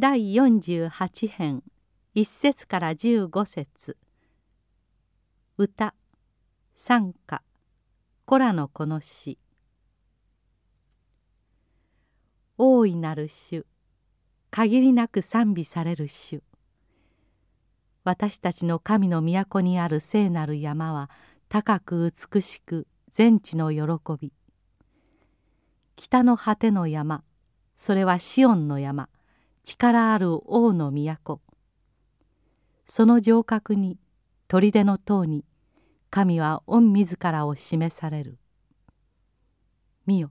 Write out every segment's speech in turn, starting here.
第48編1節から15節。歌賛歌コラのこの詩大いなる主限りなく賛美される主。私たちの神の都にある聖なる山は高く美しく全地の喜び。北の果ての山それはシオンの山。力ある王の都。その城郭に砦の塔に神は御自らを示される。見よ。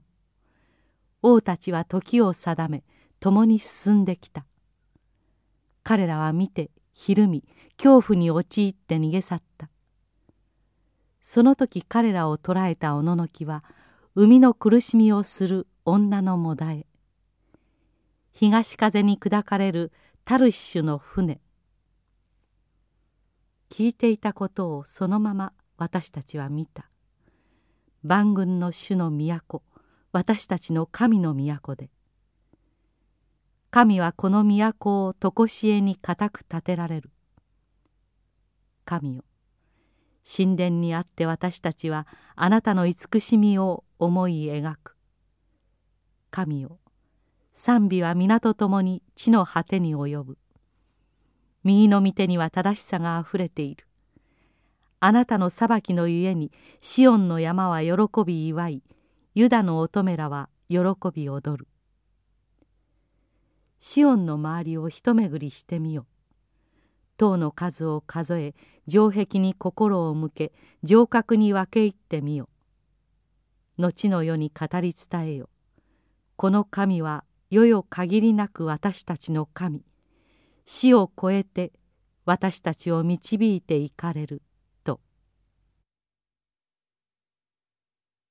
王たちは時を定め共に進んできた。彼らは見てひるみ恐怖に陥って逃げ去った。その時彼らを捕らえたおののきは生みの苦しみをする女のもだえ。東風に砕かれるタルシュの船。聞いていたことをそのまま私たちは見た。万軍の主の都私たちの神の都で。神はこの都を常しえに固く建てられる。神よ神殿にあって私たちはあなたの慈しみを思い描く。神よ賛美は皆と共に地の果てに及ぶ。右の御手には正しさがあふれている。あなたの裁きのゆえにシオンの山は喜び祝いユダの乙女らは喜び踊る。シオンの周りを一巡りしてみよ。塔の数を数え城壁に心を向け城郭に分け入ってみよ。後の世に語り伝えよ。この神は世々限りなく私たちの神。死を超えて私たちを導いていかれる。